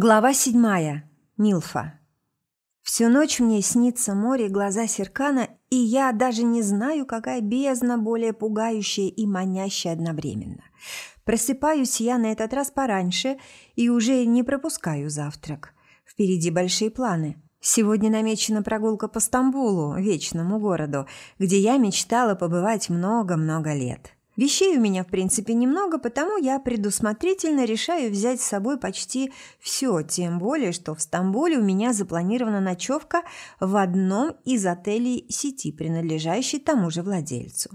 Глава седьмая. Милфа. Всю ночь мне снится море глаза Серкана, и я даже не знаю, какая бездна более пугающая и манящая одновременно. Просыпаюсь я на этот раз пораньше и уже не пропускаю завтрак. Впереди большие планы. Сегодня намечена прогулка по Стамбулу, вечному городу, где я мечтала побывать много-много лет. Вещей у меня, в принципе, немного, потому я предусмотрительно решаю взять с собой почти все, тем более, что в Стамбуле у меня запланирована ночевка в одном из отелей сети, принадлежащей тому же владельцу.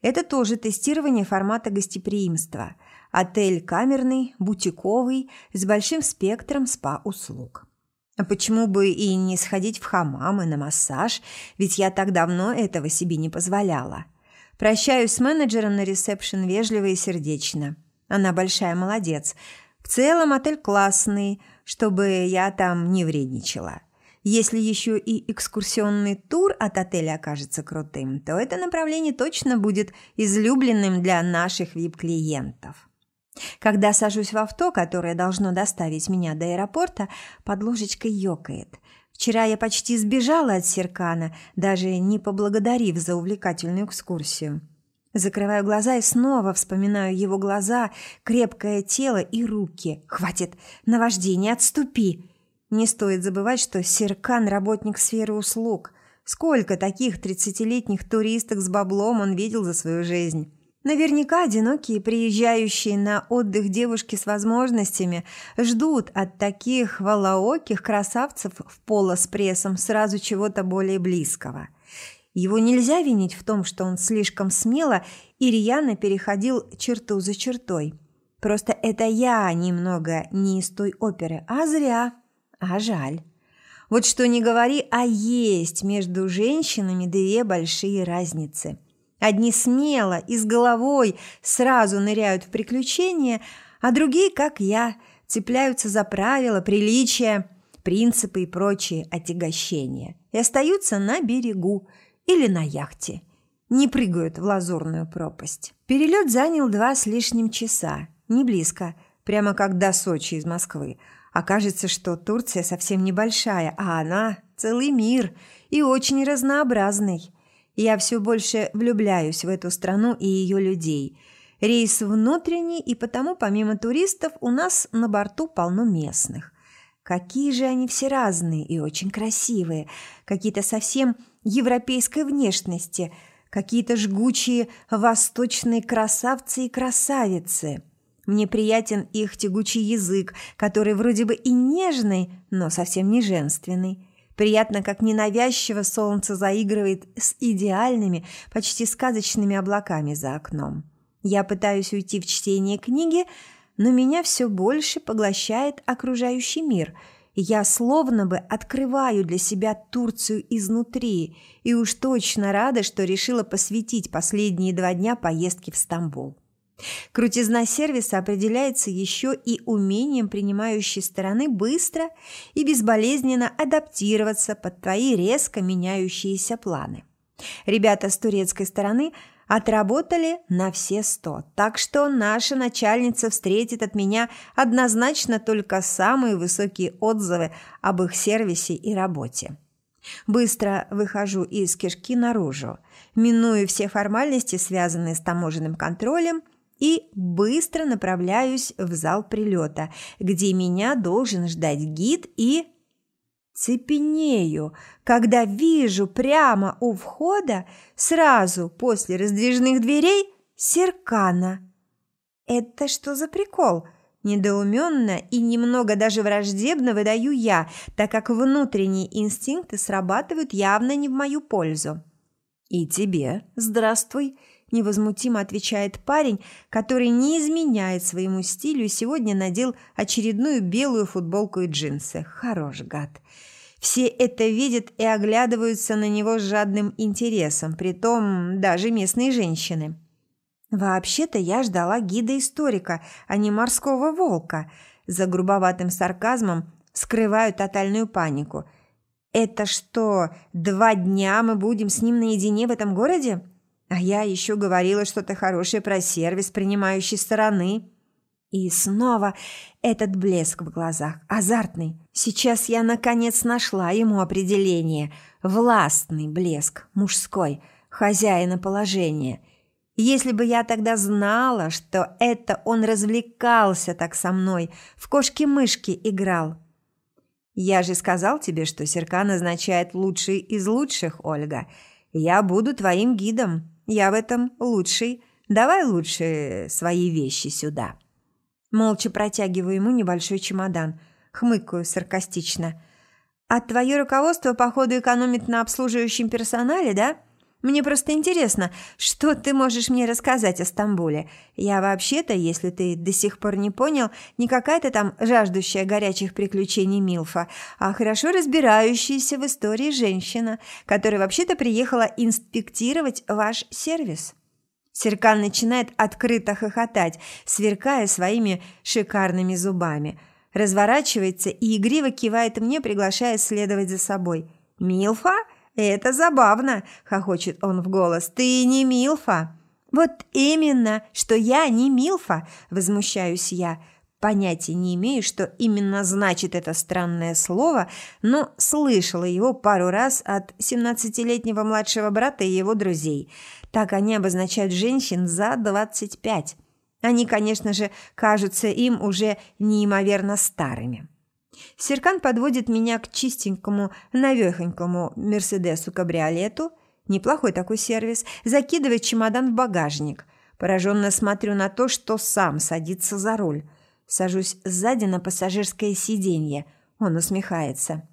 Это тоже тестирование формата гостеприимства. Отель камерный, бутиковый, с большим спектром спа-услуг. А почему бы и не сходить в хамам и на массаж, ведь я так давно этого себе не позволяла. Прощаюсь с менеджером на ресепшн вежливо и сердечно. Она большая молодец. В целом отель классный, чтобы я там не вредничала. Если еще и экскурсионный тур от отеля окажется крутым, то это направление точно будет излюбленным для наших VIP-клиентов. Когда сажусь в авто, которое должно доставить меня до аэропорта, под ложечкой ёкает. Вчера я почти сбежала от Серкана, даже не поблагодарив за увлекательную экскурсию. Закрываю глаза и снова вспоминаю его глаза, крепкое тело и руки. Хватит, наваждение, отступи. Не стоит забывать, что Серкан – работник сферы услуг. Сколько таких тридцатилетних туристок с баблом он видел за свою жизнь. Наверняка одинокие, приезжающие на отдых девушки с возможностями, ждут от таких волооких красавцев в поло с прессом сразу чего-то более близкого. Его нельзя винить в том, что он слишком смело и рьяно переходил черту за чертой. Просто это я немного не из той оперы, а зря, а жаль. Вот что не говори, а есть между женщинами две большие разницы – Одни смело и с головой сразу ныряют в приключения, а другие, как я, цепляются за правила, приличия, принципы и прочие отягощения и остаются на берегу или на яхте. Не прыгают в лазурную пропасть. Перелет занял два с лишним часа. Не близко, прямо как до Сочи из Москвы. Окажется, что Турция совсем небольшая, а она целый мир и очень разнообразный. Я все больше влюбляюсь в эту страну и ее людей. Рейс внутренний, и потому, помимо туристов, у нас на борту полно местных. Какие же они все разные и очень красивые, какие-то совсем европейской внешности, какие-то жгучие восточные красавцы и красавицы. Мне приятен их тягучий язык, который вроде бы и нежный, но совсем не женственный. Приятно, как ненавязчиво солнце заигрывает с идеальными, почти сказочными облаками за окном. Я пытаюсь уйти в чтение книги, но меня все больше поглощает окружающий мир. Я словно бы открываю для себя Турцию изнутри и уж точно рада, что решила посвятить последние два дня поездке в Стамбул. Крутизна сервиса определяется еще и умением принимающей стороны быстро и безболезненно адаптироваться под твои резко меняющиеся планы. Ребята с турецкой стороны отработали на все сто, так что наша начальница встретит от меня однозначно только самые высокие отзывы об их сервисе и работе. Быстро выхожу из кишки наружу, миную все формальности, связанные с таможенным контролем – и быстро направляюсь в зал прилета, где меня должен ждать гид и... Цепенею, когда вижу прямо у входа, сразу после раздвижных дверей, Серкана. Это что за прикол? Недоуменно и немного даже враждебно выдаю я, так как внутренние инстинкты срабатывают явно не в мою пользу. «И тебе здравствуй», – невозмутимо отвечает парень, который не изменяет своему стилю и сегодня надел очередную белую футболку и джинсы. Хорош гад. Все это видят и оглядываются на него с жадным интересом, притом даже местные женщины. «Вообще-то я ждала гида-историка, а не морского волка», за грубоватым сарказмом скрываю тотальную панику. «Это что, два дня мы будем с ним наедине в этом городе?» А я еще говорила что-то хорошее про сервис принимающей стороны. И снова этот блеск в глазах, азартный. Сейчас я, наконец, нашла ему определение. Властный блеск, мужской, хозяина положения. Если бы я тогда знала, что это он развлекался так со мной, в кошки-мышки играл. Я же сказал тебе, что Серкан означает «лучший из лучших», Ольга. Я буду твоим гидом. Я в этом лучший. Давай лучше свои вещи сюда». Молча протягиваю ему небольшой чемодан. Хмыкаю саркастично. «А твое руководство, походу, экономит на обслуживающем персонале, да? Мне просто интересно, что ты можешь мне рассказать о Стамбуле? Я вообще-то, если ты до сих пор не понял, не какая-то там жаждущая горячих приключений Милфа, а хорошо разбирающаяся в истории женщина, которая вообще-то приехала инспектировать ваш сервис». Серкан начинает открыто хохотать, сверкая своими шикарными зубами. Разворачивается и игриво кивает мне, приглашая следовать за собой. «Милфа? Это забавно!» – хохочет он в голос. «Ты не Милфа!» «Вот именно, что я не Милфа!» – возмущаюсь я. Понятия не имею, что именно значит это странное слово, но слышала его пару раз от 17-летнего младшего брата и его друзей – так они обозначают женщин за 25. Они, конечно же, кажутся им уже неимоверно старыми. Серкан подводит меня к чистенькому, навехонькому Мерседесу-кабриолету. Неплохой такой сервис. Закидывает чемодан в багажник. Пораженно смотрю на то, что сам садится за руль. Сажусь сзади на пассажирское сиденье. Он усмехается.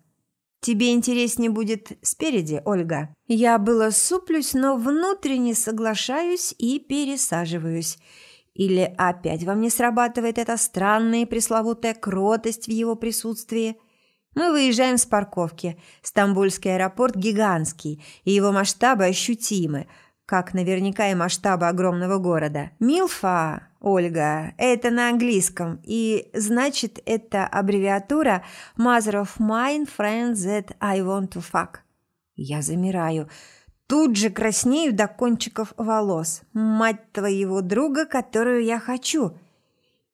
Тебе интереснее будет спереди, Ольга. Я было суплюсь, но внутренне соглашаюсь и пересаживаюсь. Или опять во мне срабатывает эта странная пресловутая кротость в его присутствии. Мы выезжаем с парковки. Стамбульский аэропорт гигантский, и его масштабы ощутимы – как наверняка и масштаба огромного города. Милфа, Ольга, это на английском, и значит, это аббревиатура Mother of mine friend that I want to fuck. Я замираю. Тут же краснею до кончиков волос. Мать твоего друга, которую я хочу.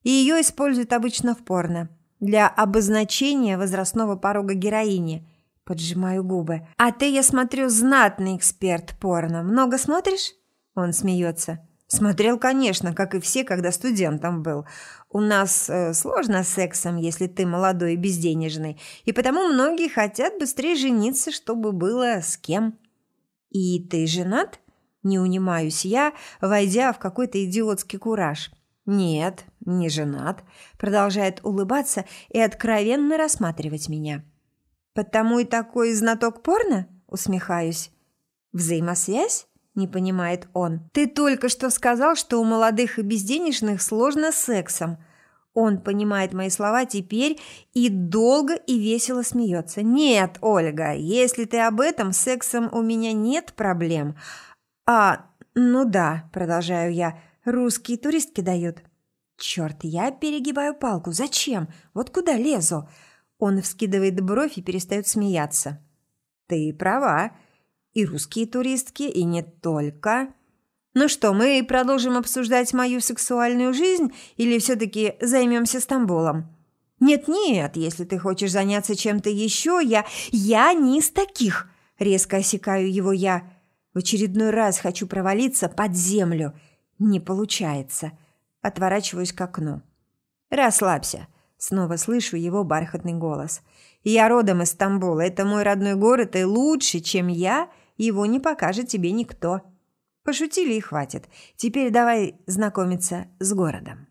И ее используют обычно в порно. Для обозначения возрастного порога героини – Поджимаю губы. «А ты, я смотрю, знатный эксперт порно. Много смотришь?» Он смеется. «Смотрел, конечно, как и все, когда студентом был. У нас э, сложно с сексом, если ты молодой и безденежный, и потому многие хотят быстрее жениться, чтобы было с кем». «И ты женат?» Не унимаюсь я, войдя в какой-то идиотский кураж. «Нет, не женат», продолжает улыбаться и откровенно рассматривать меня. «Потому и такой знаток порно?» – усмехаюсь. «Взаимосвязь?» – не понимает он. «Ты только что сказал, что у молодых и безденежных сложно с сексом». Он понимает мои слова теперь и долго и весело смеется. «Нет, Ольга, если ты об этом, сексом у меня нет проблем». «А, ну да», – продолжаю я, – «русские туристки дают». «Черт, я перегибаю палку. Зачем? Вот куда лезу?» Он вскидывает бровь и перестает смеяться. «Ты права. И русские туристки, и не только. Ну что, мы продолжим обсуждать мою сексуальную жизнь или все-таки займемся Стамбулом?» «Нет-нет, если ты хочешь заняться чем-то еще, я... Я не из таких!» Резко осекаю его я. В очередной раз хочу провалиться под землю. Не получается. Отворачиваюсь к окну. «Расслабься. Снова слышу его бархатный голос. «Я родом из Стамбула. Это мой родной город, и лучше, чем я, его не покажет тебе никто». Пошутили и хватит. Теперь давай знакомиться с городом.